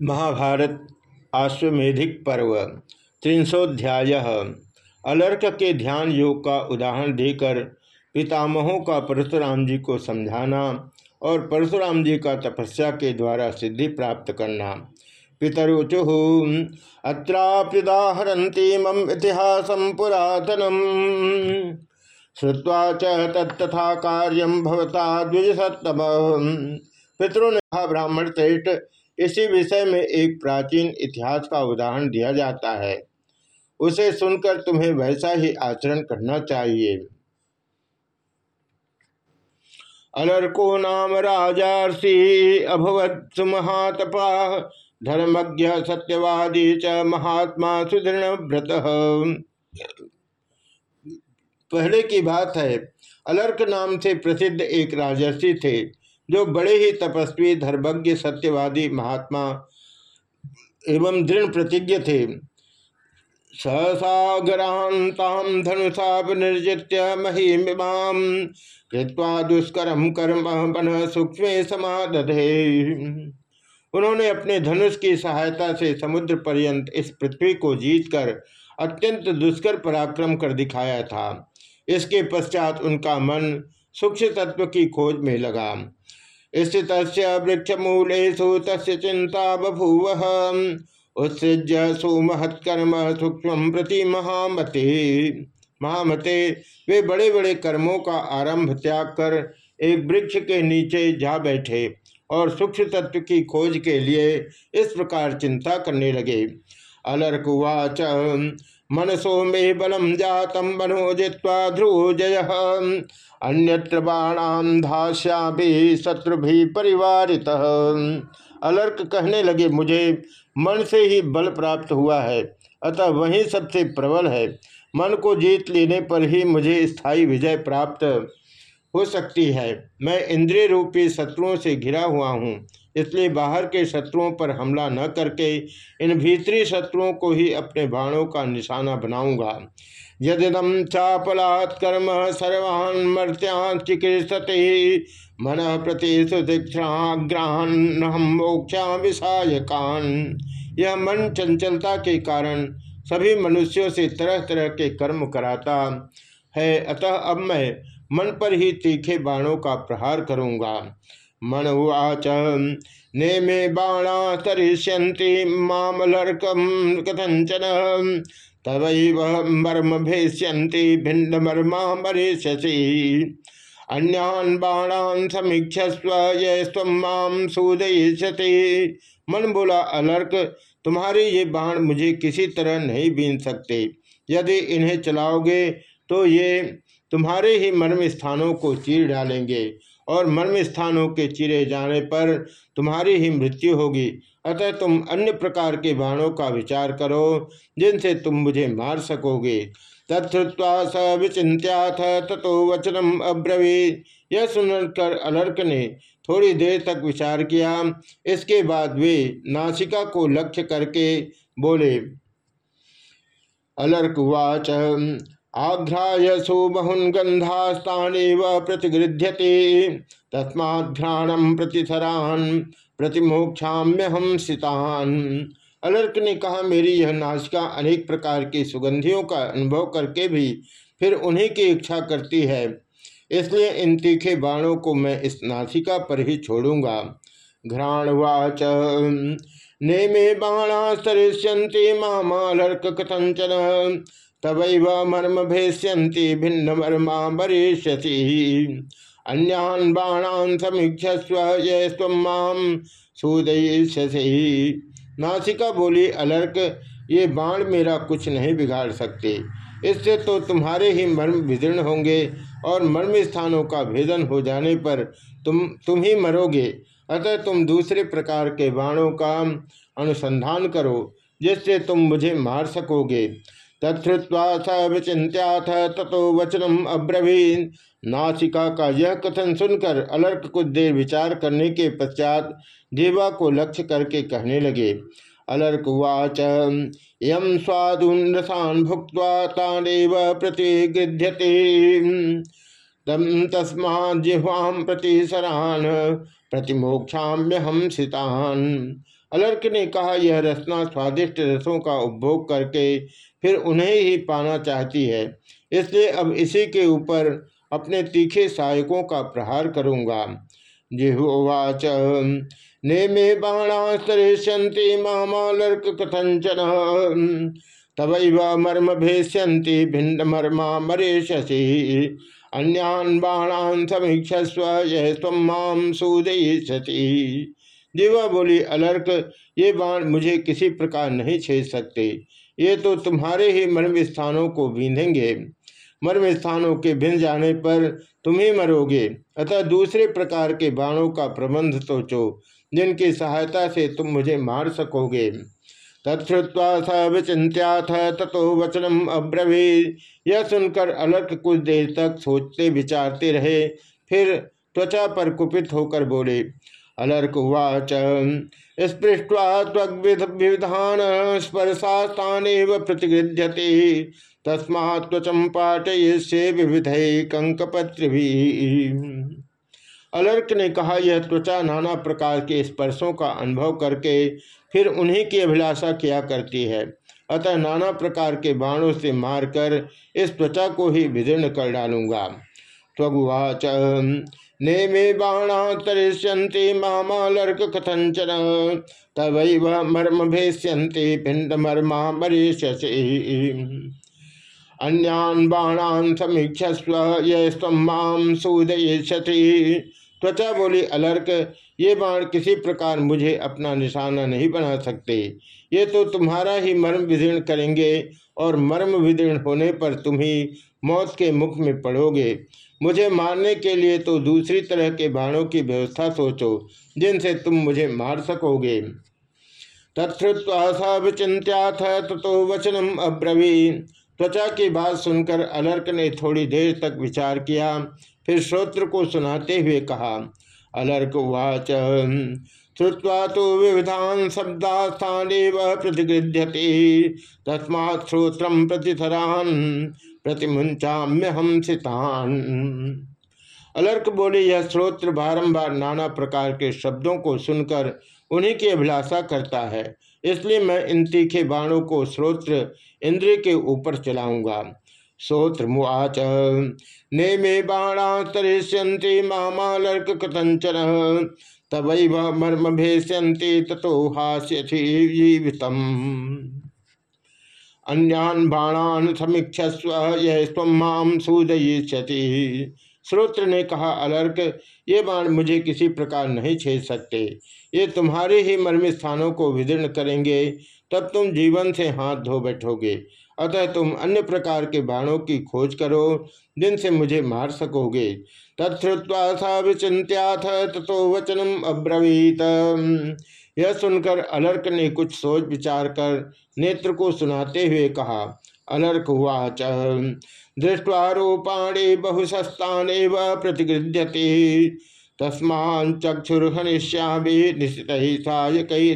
महाभारत आश्वेधिक पर्व, त्रिंशोध्याय। अलर्क के ध्यान योग का उदाहरण देकर पितामहों का परशुराम जी को समझाना और परशुराम जी का तपस्या के द्वारा सिद्धि प्राप्त करना। पितरुचु अत्राप्युदाहरती मम इतिहास पुरातनम। श्रुवा च कार्यम भवता द्विज सत्तम पितरों ने कहा, ब्राह्मण श्रेष्ठ इसी विषय में एक प्राचीन इतिहास का उदाहरण दिया जाता है। उसे सुनकर तुम्हें वैसा ही आचरण करना चाहिए। अलर्को नाम राजार्षि अभवत सुमहातपा धर्मज्ञ सत्यवादी च महात्मा सुदृढ़ व्रत। पहले की बात है, अलर्क नाम से प्रसिद्ध एक राजर्षि थे। जो बड़े ही तपस्वी, धर्मज्ञ, सत्यवादी महात्मा एवं दृढ़ प्रतिज्ञ थे। सहसागरांताम धनुषा निर्जित्य महिमाम कृत्वा दुष्कर्म कर्म बन सूक्ष्म समादधे। उन्होंने अपने धनुष की सहायता से समुद्र पर्यंत इस पृथ्वी को जीतकर अत्यंत दुष्कर पराक्रम कर दिखाया था। इसके पश्चात उनका मन सूक्ष्म तत्व की खोज में लगा स्थित वृक्ष मूलेशु तस् चिंता बभूव। उत्सृज्य सुमहत्कर्म सूक्ष्म प्रति महामते। महामते, वे बड़े बड़े कर्मों का आरंभ त्याग कर एक वृक्ष के नीचे जा बैठे और सूक्ष्म तत्व की खोज के लिए इस प्रकार चिंता करने लगे। अलर्कुवाच। मनसो मे बलम जातम मनोजित्वा ध्रुव जय अन्यत्र बाणाम धाश्या भी शत्रु भी परिवारित। अलर्क कहने लगे, मुझे मन से ही बल प्राप्त हुआ है, अतः वही सबसे प्रबल है। मन को जीत लेने पर ही मुझे स्थायी विजय प्राप्त हो सकती है। मैं इंद्रिय रूपी शत्रुओं से घिरा हुआ हूँ इसलिए बाहर के शत्रुओं पर हमला न करके इन भीतरी शत्रुओं को ही अपने बाणों का निशाना बनाऊँगा। यदिदम चापलात् कर्म सर्वान् मर्त्यान् चिकित्सते मन प्रति सुदीक्षाग्रहण मोक्षा विषायकान यह मन चंचलता के कारण सभी मनुष्यों से तरह तरह के कर्म कराता है। अतः अब मैं मन पर ही तीखे बाणों का प्रहार करूँगा। मन उच ने मे बाणा तरिष्यंति मामलर्कम कथंचन तवैव मर्म भेष्यंति भिन्न मर्मा मरीष्यसी। अन्यान बाणान समीक्षस्व ये स्वम सूदयति मन बोला अलर्क, तुम्हारे ये बाण मुझे किसी तरह नहीं बीन सकते। यदि इन्हें चलाओगे तो ये तुम्हारे ही मर्म स्थानों को चीर डालेंगे। और मर्म स्थानों के चिरे जाने पर तुम्हारी ही मृत्यु होगी। अतः तुम अन्य प्रकार के बाणों का विचार करो, जिनसे तुम मुझे मार सकोगे। तत्वा स विचिंत्याथ ततो वचनम अब्रवी यह सुनकर अलर्क ने थोड़ी देर तक विचार किया। इसके बाद वे नासिका को लक्ष्य करके बोले, अलर्क वाच। आघ्राय सुबहुन गंधास्तानेव प्रतिगृध्यते। तस्माघ्राणम प्रतिथरान प्रतिमोक्षाम्य हम सितान। अलर्क ने कहा, मेरी यह नाशिका अनेक प्रकार की सुगंधियों का अनुभव करके भी फिर उन्हीं की इच्छा करती है। इसलिए इन तीखे बाणों को मैं इस नासिका पर ही छोड़ूँगा घ्राणवाच, नेमे बाणा सरिष्यंती मामालर्क कथंचन तबैव मर्म भेष्यंती भिन्न मर्मा वरिष्यसी अन्यान बाणान समीक्षस्व ये स्वम नासिका, बोली, अलर्क, ये बाण मेरा कुछ नहीं बिगाड़ सकते। इससे तो तुम्हारे ही मर्म विदीर्ण होंगे और मर्म स्थानों का भेदन हो जाने पर तुम तुम ही मरोगे। अतः तुम दूसरे प्रकार के बाणों का अनुसंधान करो, जिससे तुम मुझे मार सकोगे। तत्वा स विचिंत्याथ ततो वचनम अब्रवीन। नासिका का यह कथन सुनकर अलर्क कुछ देर विचार करने के पश्चात देवा को लक्ष्य करके कहने लगे, अलर्क वाच यम स्वादुन भुक्त तानेव प्रतिगृध्यते। तम तस्मा जिह्वाम प्रति सरान प्रतिमोक्षाम्य हम सितान। अलर्क ने कहा, यह रसना स्वादिष्ट रसों का उपभोग करके फिर उन्हें ही पाना चाहती है। इसलिए अब इसी के ऊपर अपने तीखे सहायकों का प्रहार करूँगा। जिहुवाच ने मे बाणास्तरिष्यंति मामालर्क कथंचन तवैव मर्म भेष्यंति भिंड मर्मा मरेशसी अन्यान बाणान समीक्षस्व यह तुम माम सूदयी दिवा बोली, अलर्क, ये बाण मुझे किसी प्रकार नहीं छेद सकते। ये तो तुम्हारे ही मर्म स्थानों को बींधेंगे। मर्म स्थानों के भिन जाने पर तुम ही मरोगे। अतः दूसरे प्रकार के बाणों का प्रबंध सोचो, जिनकी सहायता से तुम मुझे मार सकोगे। तत्वा स विचिंत्याथ तथो वचनम अब्रवी यह सुनकर अलर्क कुछ देर तक सोचते विचारते रहे। फिर त्वचा पर कुपित होकर बोले अलर्क उवाच त्वग्विधान स्पर्शास्तान प्रतिगृध्यते। तस्मा त्वचम पाटयसे विविध कंकपत्र अलर्क ने कहा, यह त्वचा नाना प्रकार के स्पर्शों का अनुभव करके फिर उन्हीं की अभिलाषा किया करती है। अतः नाना प्रकार के बाणों से मारकर इस त्वचा को ही विदीर्ण कर डालूँगा। त्वगुवाच। ने मे बाणा तरिष्यंति मामालर्क कथंचन तवैव मर्म भेष्यंति पिंड मर्मा मरीष्यसे। अन्यान बाणान समीक्षस्व ये माम सूदयति त्वचा बोली, अलर्क, ये बाण किसी प्रकार मुझे अपना निशाना नहीं बना सकते। ये तो तुम्हारा ही मर्म विदीर्ण करेंगे और मर्म विदीर्ण होने पर तुम ही मौत के मुख में पड़ोगे। मुझे मारने के लिए तो दूसरी तरह के बाणों की व्यवस्था सोचो, जिनसे तुम मुझे मार सकोगे। तत्वा तथो वचनम अब्रवी त्वचा की बात सुनकर अलर्क ने थोड़ी देर तक विचार किया, फिर श्रोत्र को सुनाते हुए कहा, अलर्क वाच श्रुवा तो विविधान शब्दास्थान प्रतिगृध्यते। तस्मा श्रोत्र प्रतिमुंचाम्य हम सितान अलर्क बोले, यह स्रोत्र बारंबार नाना प्रकार के शब्दों को सुनकर उन्हीं की अभिलाषा करता है। इसलिए मैं इन तीखे बाणों को स्रोत्र इंद्रिय के ऊपर चलाऊँगा। श्रोत्र मुआच ने मे बाणा तरिष्यंति मामालर्क कथंचन तवैव मर्म भेष्यंति तथो हास्यथि जीवितम। अन्यान बाणान समीक्षस्व यह स्वम सूदयिष्यति श्रोत्र ने कहा, अलर्क, ये बाण मुझे किसी प्रकार नहीं छेद सकते। ये तुम्हारे ही मर्म स्थानों को विदीर्ण करेंगे, तब तुम जीवन से हाथ धो बैठोगे। अतः तुम अन्य प्रकार के बाणों की खोज करो, जिनसे मुझे मार सकोगे। तत्वा सा विचिंत्याथ तथो वचनम अब्रवीत। यह सुनकर अलर्क ने कुछ सोच विचार कर नेत्र को सुनाते हुए कहा अलर्क वाच दृष्टवा रूपाणी बहुसस्तान प्रतिगृध्यते तस्मा चक्षुर्हनिष्यामी निश्चित ही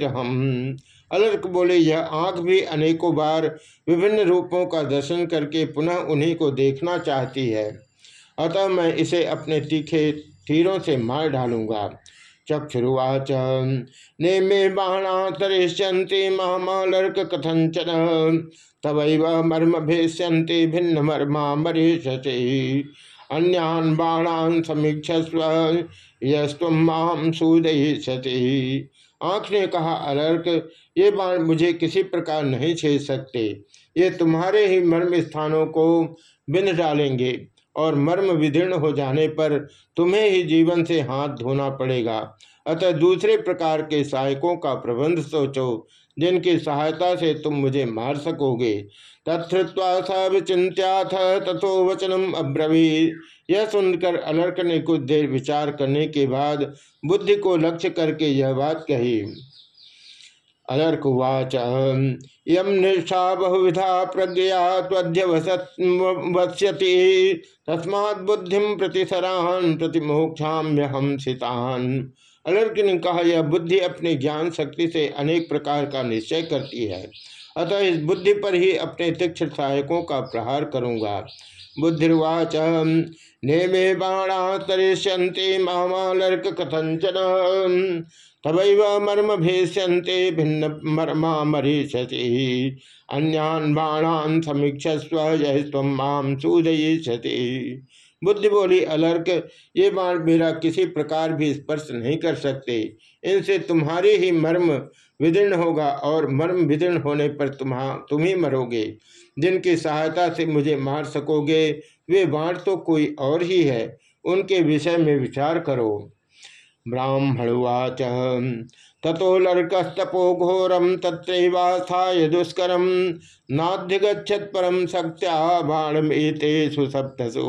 अलर्क बोले, यह आँख भी अनेकों बार विभिन्न रूपों का दर्शन करके पुनः उन्हीं को देखना चाहती है। अतः मैं इसे अपने तीखे तीरों से मार डालूँगा। चक्षुरुवाच। ने मे बाणा तरिष्यंति महामालर्क कथंचन तवैव मर्म भेष्यंति भिन्न मर्मा मरीषसे। अन्यान बाणान समीक्षस्व यस्तुम माम सूदयिष्यति आँख ने कहा, अलर्क, ये बाण मुझे किसी प्रकार नहीं छेद सकते। ये तुम्हारे ही मर्म स्थानों को बिन डालेंगे। और मर्म विदीर्ण हो जाने पर तुम्हें ही जीवन से हाथ धोना पड़ेगा। अतः दूसरे प्रकार के सहायकों का प्रबंध सोचो, जिनकी सहायता से तुम मुझे मार सकोगे। तत्वा स तथो वचनम अब्रवी यह सुनकर अलर्क ने कुछ देर विचार करने के बाद बुद्धि को लक्ष्य करके यह बात कही। अलर्क उवाच यम निष्ठा बहुविधा प्रज्ञा तध्यवश्यति तस्मा बुद्धि प्रतिसरान प्रतिमोक्षाम्य हम सितान। अलर्क ने कहा, यह बुद्धि अपने ज्ञान शक्ति से अनेक प्रकार का निश्चय करती है। अतः इस बुद्धि पर ही अपने तीक्ष सहायकों का प्रहार करूँगा। बुद्धिर्वाच नेमे बाणा तरिष्यन्ते मामालर्क कथंचन तबैव मर्म भेष्यन्ते भिन्न मर्मा मरीषति अन्यान बाणान समीक्षस्व यह स्व माम सूदयिष्यति बुद्धि बोली, अलर्क, ये बाण मेरा किसी प्रकार भी स्पर्श नहीं कर सकते। इनसे तुम्हारे ही मर्म विदीर्ण होगा और मर्म विदीर्ण होने पर तुम्हा, तुम ही मरोगे। जिनकी सहायता से मुझे मार सकोगे, वे बाण तो कोई और ही है। उनके विषय में विचार करो। ब्राह्मणुवाच। ततो लर्कस्तपो घोरम तत्रैवास्थाय दुष्करम नाध्यगछत परम शक्त्या बाणम एते सुसप्तसु।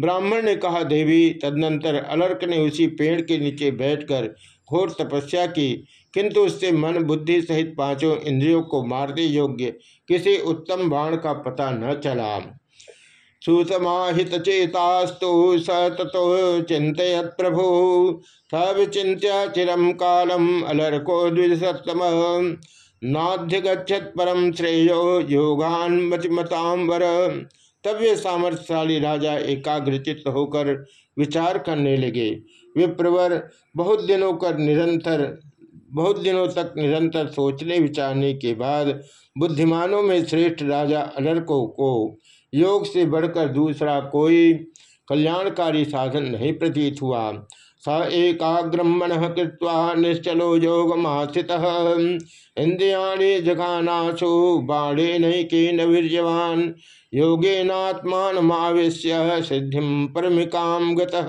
ब्राह्मण ने कहा, देवी, तदनंतर अलर्क ने उसी पेड़ के नीचे बैठकर घोर तपस्या की, किंतु उससे मन, बुद्धि सहित पाँचों इंद्रियों को मारने योग्य किसी उत्तम बाण का पता न चला। सुसमाहित चेतास्तु स ततो चिंतत प्रभु। स विचिन्त्य चिरम कालम अलर्को द्विसतम नाध्यगछत परम श्रेयो योगान मतिमताम वर तब वे सामर्थ्यशाली राजा एकाग्रचित होकर विचार करने लगे। वे प्रवर बहुत दिनों कर निरंतर बहुत दिनों तक निरंतर सोचने विचारने के बाद बुद्धिमानों में श्रेष्ठ राजा अलर्को को योग से बढ़कर दूसरा कोई कल्याणकारी साधन नहीं प्रतीत हुआ। स एकाग्रम मन कृत्वा निश्चलो योगमास्थित इंद्रियाणी जघानाशु बाणे नैकेन वीर्यवान। योगेनात्मानमावेश्य सिद्धि परमिकाम गतः।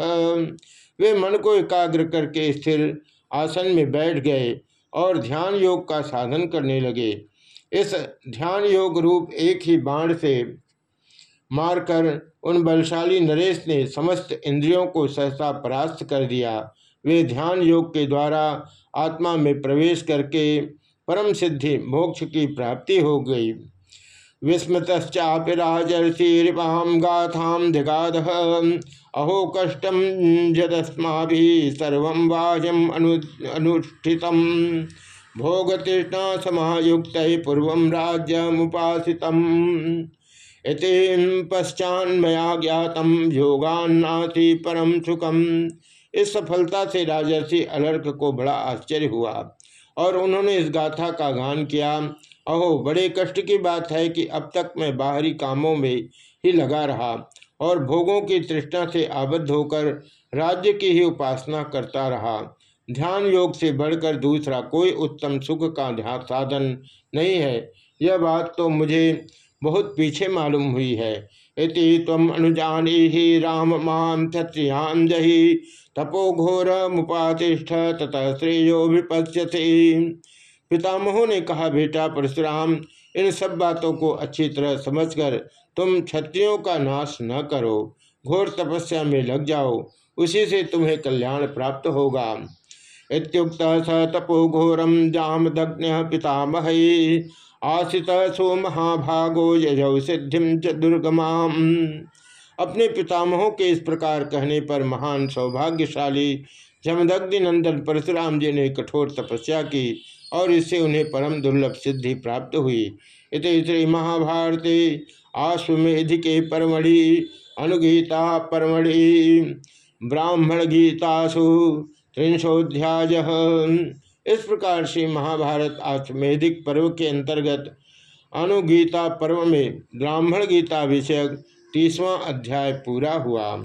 वे मन को एकाग्र करके स्थिर आसन में बैठ गए और ध्यान योग का साधन करने लगे। इस ध्यान योग रूप एक ही बाण से मारकर उन बलशाली नरेश ने समस्त इंद्रियों को सहसा परास्त कर दिया। वे ध्यान योग के द्वारा आत्मा में प्रवेश करके परम सिद्धि मोक्ष की प्राप्ति हो गई। विस्मतश्चापि राजर्षिपाम गाथाम दिगाध अहो कष्टम जदस्मा सर्व वाजम अनुष्ठित। भोगतृष्णा समायुक्त पूर्व मुपासित पश्चान्मया ज्ञातम योगान्नाथि परम सुखम। इस सफलता से राजर्षि अलर्क को बड़ा आश्चर्य हुआ और उन्होंने इस गाथा का गान किया। अहो, बड़े कष्ट की बात है कि अब तक मैं बाहरी कामों में ही लगा रहा और भोगों की तृष्णा से आबद्ध होकर राज्य की ही उपासना करता रहा। ध्यान योग से बढ़कर दूसरा कोई उत्तम सुख का ध्यान साधन नहीं है। यह बात तो मुझे बहुत पीछे मालूम हुई है। इति तम अनुजानी ही राम माम क्षत्रियाम जही तपो घोर मुपातिष्ठ तथा श्रेयो विपश्यति पितामहों ने कहा, बेटा परशुराम, इन सब बातों को अच्छी तरह समझकर तुम क्षत्रियों का नाश न करो। घोर तपस्या में लग जाओ, उसी से तुम्हें कल्याण प्राप्त होगा। इतुक्त स तपो घोरम जाम दग्न पितामह। आशित सो महाभागो यजौ सिद्धि च दुर्गमाम। अपने पितामहों के इस प्रकार कहने पर महान सौभाग्यशाली जमदग्नि नंदन परशुराम जी ने कठोर तपस्या की और इससे उन्हें परम दुर्लभ सिद्धि प्राप्त हुई। इत श्री महाभारती आश्वेधि के परमढ़ि, अनुगीता परमढ़ि ब्राह्मण गीतासु त्रिंशोध्याय इस प्रकार से महाभारत आश्वेधिक पर्व के अंतर्गत अनुगीता पर्व में ब्राह्मण गीता विषयक तीसवां अध्याय पूरा हुआ।